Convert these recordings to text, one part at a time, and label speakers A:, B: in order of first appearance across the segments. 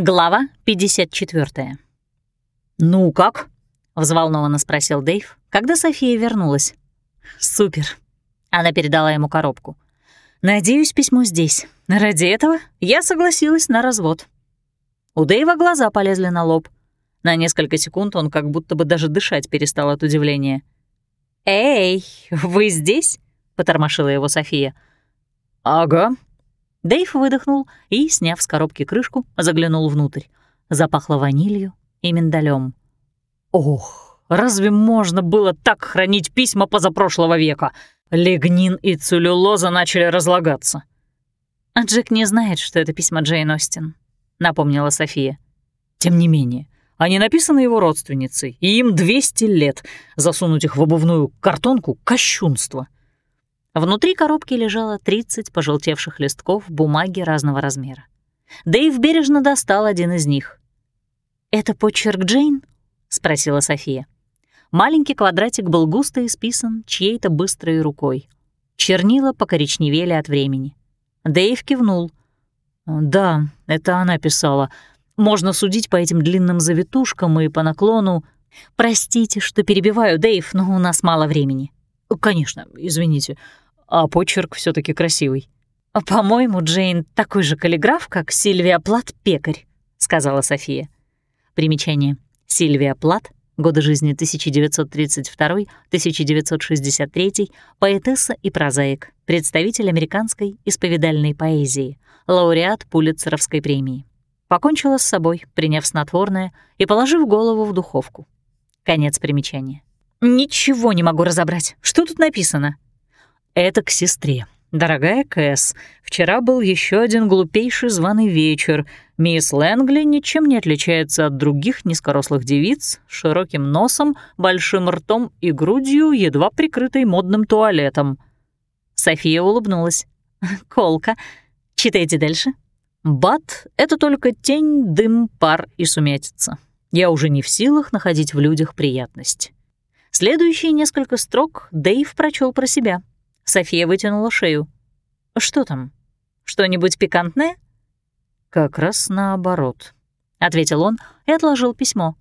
A: Глава 54.
B: «Ну как?»
A: — взволнованно спросил Дэйв, когда София вернулась. «Супер». Она передала ему коробку. «Надеюсь, письмо здесь. Ради этого я согласилась на развод». У Дэйва глаза полезли на лоб. На несколько секунд он как будто бы даже дышать перестал от удивления. «Эй, вы здесь?» — потормошила его София.
B: «Ага»,
A: Дэйв выдохнул и, сняв с коробки крышку, заглянул внутрь. Запахло ванилью и миндалем.
B: Ох, разве можно было так хранить письма позапрошлого века? Лигнин и целлюлоза начали разлагаться.
A: А Джек не знает, что это письма Джейн Остин, напомнила София.
B: Тем не менее, они написаны его родственницей, и им 200 лет. Засунуть их в обувную картонку — кощунство.
A: Внутри коробки лежало 30 пожелтевших листков бумаги разного размера. Дэйв бережно достал один из них. «Это почерк Джейн?» — спросила София. Маленький квадратик был густо исписан чьей-то быстрой рукой. Чернила покоричневели от времени. Дэйв кивнул.
B: «Да, это она писала. Можно судить по этим длинным завитушкам и по наклону.
A: Простите, что перебиваю, Дэйв, но у нас мало времени».
B: «Конечно, извините а почерк все таки красивый.
A: «По-моему, Джейн такой же каллиграф, как Сильвия Плат пекарь», — сказала София. Примечание. Сильвия Плат, годы жизни 1932-1963, поэтесса и прозаик, представитель американской исповедальной поэзии, лауреат Пулитцеровской премии. Покончила с собой, приняв снотворное и положив голову в духовку. Конец примечания. «Ничего не могу разобрать. Что тут написано?»
B: Это к сестре. Дорогая Кэс, вчера был еще один глупейший званый вечер. Мисс Лэнгли ничем не отличается от других низкорослых девиц, широким носом, большим ртом и грудью, едва прикрытой модным туалетом.
A: София улыбнулась. «Колка. Читайте дальше».
B: «Бат — это только тень, дым, пар и сумятица. Я уже не в силах находить в людях приятность».
A: Следующие несколько строк Дэйв прочел про себя — София вытянула шею. «Что там? Что-нибудь пикантное?»
B: «Как раз наоборот», —
A: ответил он и отложил письмо.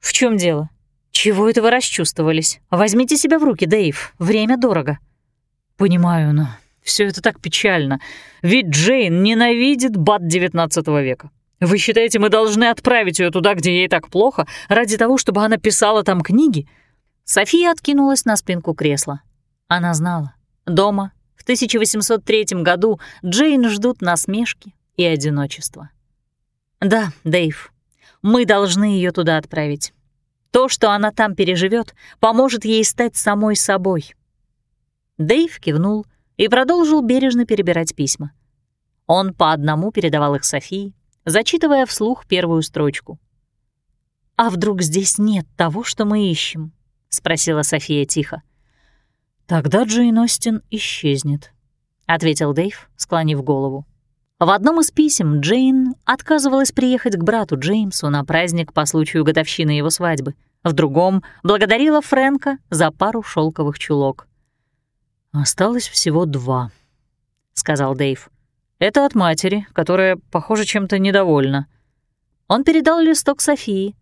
A: «В чем дело? Чего это вы расчувствовались? Возьмите себя в руки, Дэйв. Время дорого».
B: «Понимаю, но все это так печально. Ведь Джейн ненавидит бат XIX века. Вы считаете, мы должны отправить ее туда, где ей так плохо, ради того, чтобы она писала там книги?»
A: София откинулась на спинку кресла. Она знала. Дома в 1803 году Джейн ждут насмешки и одиночество. Да, Дэйв, мы должны ее туда отправить. То, что она там переживет, поможет ей стать самой собой. Дэйв кивнул и продолжил бережно перебирать письма. Он по одному передавал их Софии, зачитывая вслух первую строчку. «А вдруг здесь нет того, что мы ищем?» — спросила София тихо.
B: «Тогда Джейн Остин исчезнет», — ответил Дэйв, склонив голову.
A: В одном из писем Джейн отказывалась приехать к брату Джеймсу на праздник по случаю годовщины его свадьбы. В другом благодарила Фрэнка за пару шелковых чулок.
B: «Осталось всего два», — сказал Дэйв. «Это от матери, которая, похоже, чем-то недовольна».
A: Он передал листок Софии.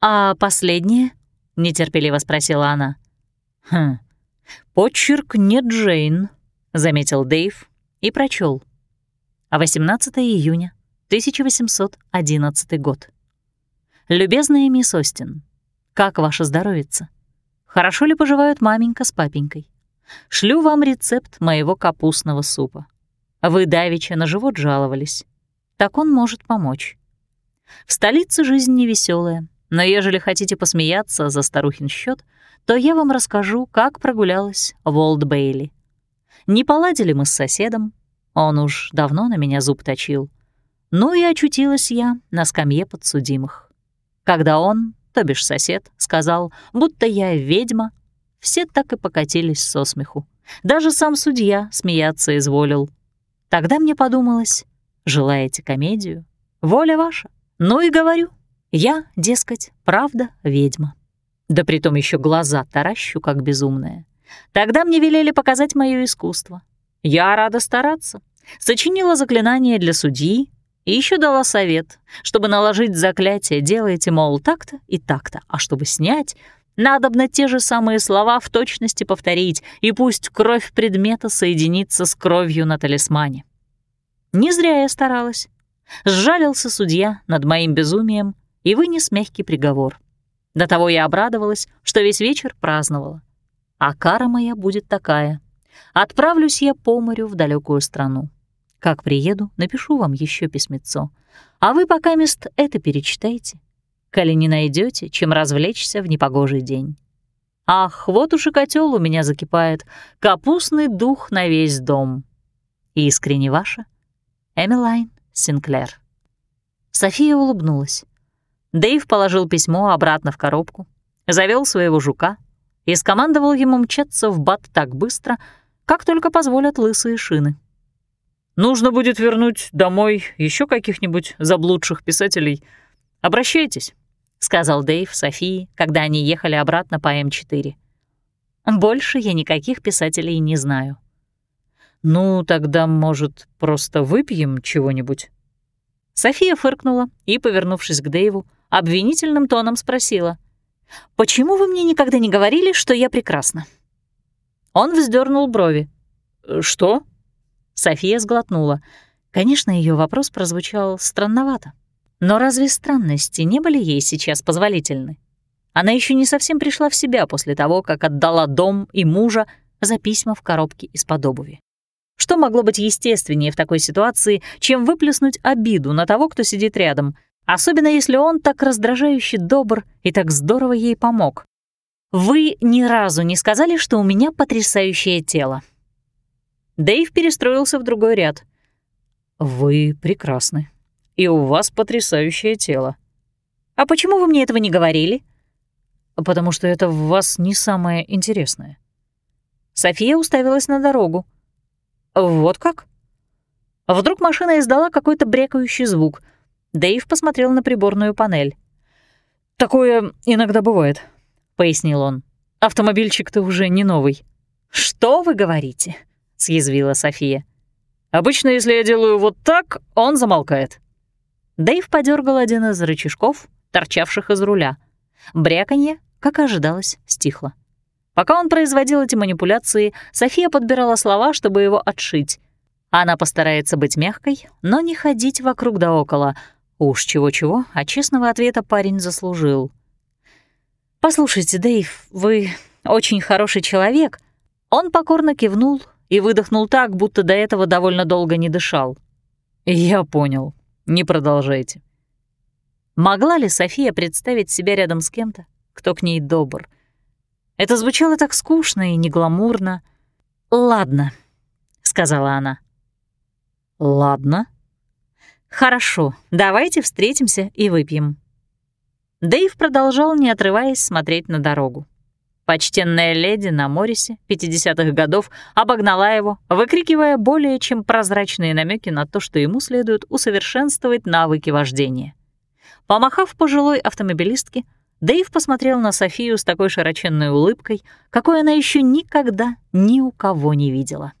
A: «А последнее?» — нетерпеливо спросила она.
B: «Хм, «Почерк не Джейн», — заметил Дэйв и прочел.
A: 18 июня 1811 год. «Любезная мисс Остин, как ваше здоровьице? Хорошо ли поживают маменька с папенькой? Шлю вам рецепт моего капустного супа. Вы давеча на живот жаловались. Так он может помочь. В столице жизнь невеселая, но ежели хотите посмеяться за старухин счет, то я вам расскажу, как прогулялась в Бейли. Не поладили мы с соседом, он уж давно на меня зуб точил. Ну и очутилась я на скамье подсудимых. Когда он, то бишь сосед, сказал, будто я ведьма, все так и покатились со смеху. Даже сам судья смеяться изволил. Тогда мне подумалось, желаете комедию? Воля ваша. Ну и говорю, я, дескать, правда ведьма. Да притом еще глаза таращу, как безумная. Тогда мне велели показать мое искусство. Я рада стараться. Сочинила заклинание для судьи, И еще дала совет, чтобы наложить заклятие, делайте, мол, так-то и так-то, а чтобы снять, надобно те же самые слова в точности повторить, и пусть кровь предмета соединится с кровью на талисмане. Не зря я старалась. Сжалился судья над моим безумием и вынес мягкий приговор. До того я обрадовалась, что весь вечер праздновала. А кара моя будет такая. Отправлюсь я по морю в далекую страну. Как приеду, напишу вам еще письмецо. А вы пока мест это перечитайте. Коли не найдете, чем развлечься в непогожий день. Ах, вот уж и котел у меня закипает, капустный дух на весь дом. Искренне ваша, Эмилайн Синклер. София улыбнулась. Дэйв положил письмо обратно в коробку, завел своего жука и скомандовал ему мчаться в бат так быстро, как только позволят лысые шины. Нужно будет вернуть домой еще каких-нибудь заблудших писателей. Обращайтесь», — сказал Дэйв Софии, когда они ехали обратно по М4. «Больше я никаких писателей не знаю». «Ну, тогда, может, просто выпьем чего-нибудь?» София фыркнула и, повернувшись к Дэйву, обвинительным тоном спросила. «Почему вы мне никогда не говорили, что я прекрасна?» Он вздернул брови. «Что?» София сглотнула. Конечно, ее вопрос прозвучал странновато. Но разве странности не были ей сейчас позволительны? Она еще не совсем пришла в себя после того, как отдала дом и мужа за письма в коробке из-под обуви. Что могло быть естественнее в такой ситуации, чем выплеснуть обиду на того, кто сидит рядом, особенно если он так раздражающе добр и так здорово ей помог? «Вы ни разу не сказали, что у меня потрясающее тело», Дэйв перестроился в другой ряд. «Вы прекрасны. И у вас потрясающее тело». «А почему вы мне этого не говорили?» «Потому что это в вас не самое интересное». София уставилась на дорогу. «Вот как?» Вдруг машина издала какой-то брекающий звук. Дэйв посмотрел на приборную панель. «Такое иногда бывает», — пояснил он. «Автомобильчик-то уже не новый». «Что вы говорите?» — съязвила София. «Обычно, если я делаю вот так, он замолкает». Дэйв подергал один из рычажков, торчавших из руля. Бряканье, как ожидалось, стихло. Пока он производил эти манипуляции, София подбирала слова, чтобы его отшить. Она постарается быть мягкой, но не ходить вокруг да около. Уж чего-чего, а честного ответа парень заслужил. «Послушайте, Дэйв, вы очень хороший человек». Он покорно кивнул, и выдохнул так, будто до этого довольно долго не дышал. «Я понял. Не продолжайте». Могла ли София представить себя рядом с кем-то, кто к ней добр? Это звучало так скучно и негламурно. «Ладно», — сказала она. «Ладно». «Хорошо, давайте встретимся и выпьем». Дэйв продолжал, не отрываясь, смотреть на дорогу. Почтенная леди на Морисе 50-х годов обогнала его, выкрикивая более чем прозрачные намеки на то, что ему следует усовершенствовать навыки вождения. Помахав пожилой автомобилистке, Дэйв посмотрел на Софию с такой широченной улыбкой, какой она еще никогда ни у кого не видела.